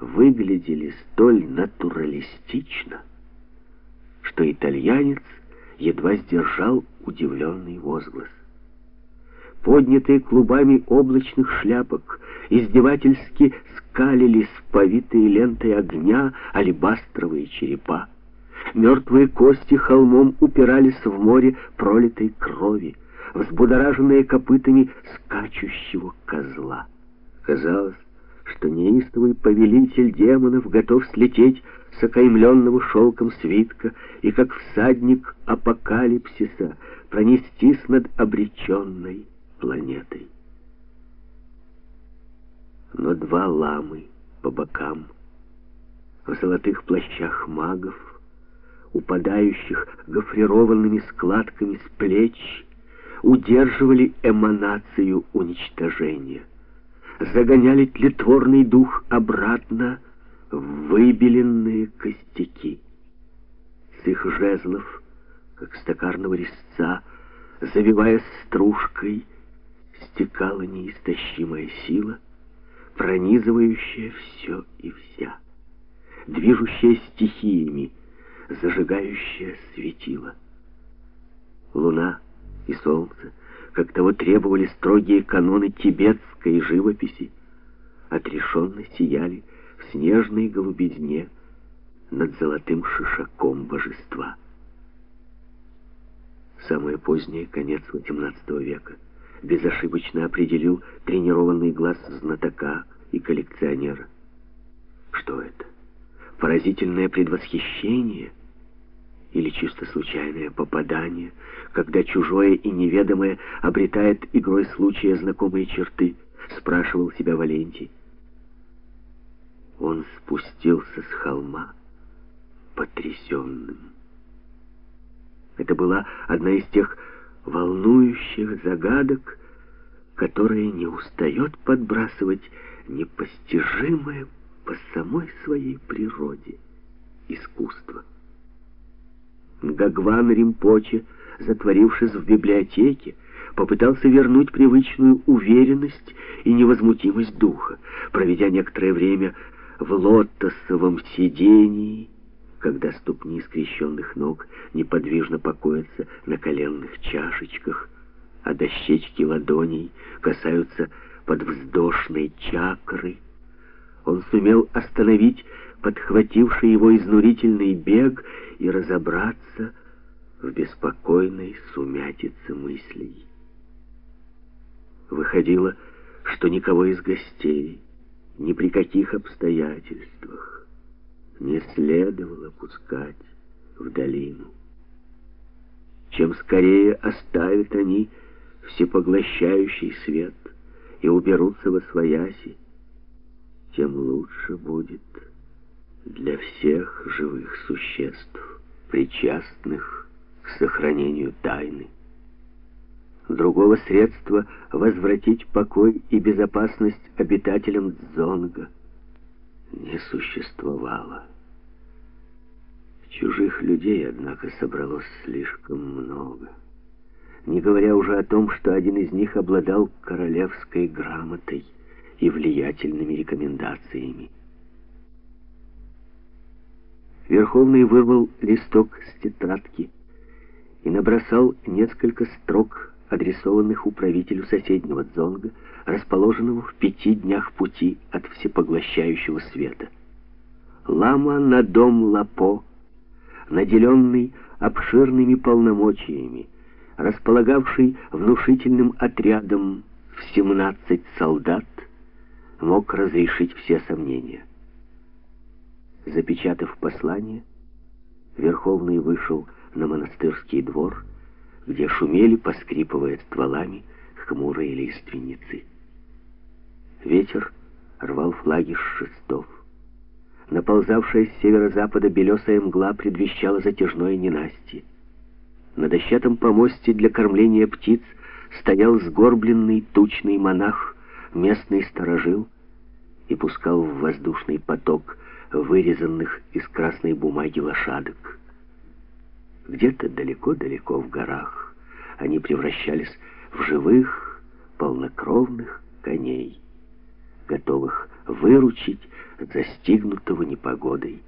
выглядели столь натуралистично, что итальянец едва сдержал удивленный возглас. Поднятые клубами облачных шляпок, издевательски скалились повитые лентой огня алебастровые черепа. Мертвые кости холмом упирались в море пролитой крови, взбудораженные копытами скачущего козла. Казалось, что неистовый повелитель демонов готов слететь с окаймленного шелком свитка и, как всадник апокалипсиса, пронестись над обреченной планетой. Но два ламы по бокам, в золотых плащах магов, упадающих гофрированными складками с плеч, удерживали эманацию уничтожения, загоняли тлетворный дух обратно в выбеленные костяки. С их жезлов, как стакарного резца, завиваясь стружкой, стекала неистощимая сила, пронизывающая все и вся, движущая стихиями, зажигающая светило. Луна и солнце, как того требовали строгие каноны тибетской живописи, отрешенно сияли в снежной голубизне над золотым шишаком божества. Самое позднее, конец XVIII века, безошибочно определил тренированный глаз знатока и коллекционера. Что это? Поразительное предвосхищение или чисто случайное попадание, когда чужое и неведомое обретает игрой случая знакомые черты, спрашивал себя Валентий. Он спустился с холма потрясенным. Это была одна из тех волнующих загадок, которые не устает подбрасывать непостижимое по самой своей природе искусство. Гагван Римпоче, затворившись в библиотеке, попытался вернуть привычную уверенность и невозмутимость духа, проведя некоторое время в лотосовом сидении, когда ступни скрещенных ног неподвижно покоятся на коленных чашечках, а дощечки ладоней касаются подвздошной чакры. Он сумел остановить подхвативший его изнурительный бег и разобраться в беспокойной сумятице мыслей. Выходило, что никого из гостей, ни при каких обстоятельствах, не следовало пускать в долину. Чем скорее оставят они всепоглощающий свет и уберутся во свояси, тем лучше будет для всех живых существ, причастных к сохранению тайны. Другого средства возвратить покой и безопасность обитателям Дзонга не существовало. Чужих людей, однако, собралось слишком много. Не говоря уже о том, что один из них обладал королевской грамотой и влиятельными рекомендациями. Верховный вырвал листок с тетрадки и набросал несколько строк, адресованных управителю соседнего дзонга, расположенного в пяти днях пути от всепоглощающего света. Лама на дом Лапо наделенный обширными полномочиями, располагавший внушительным отрядом в 17 солдат, мог разрешить все сомнения. Запечатав послание, Верховный вышел на монастырский двор, где шумели, поскрипывая стволами, хмурые лиственницы. Ветер рвал флаги с шестов. Наползавшая с северо-запада белесая мгла предвещала затяжное ненастье. На дощатом помосте для кормления птиц стоял сгорбленный тучный монах, местный сторожил, и пускал в воздушный поток вырезанных из красной бумаги лошадок. Где-то далеко-далеко в горах они превращались в живых, полнокровных коней. готовых выручить застигнутого непогодой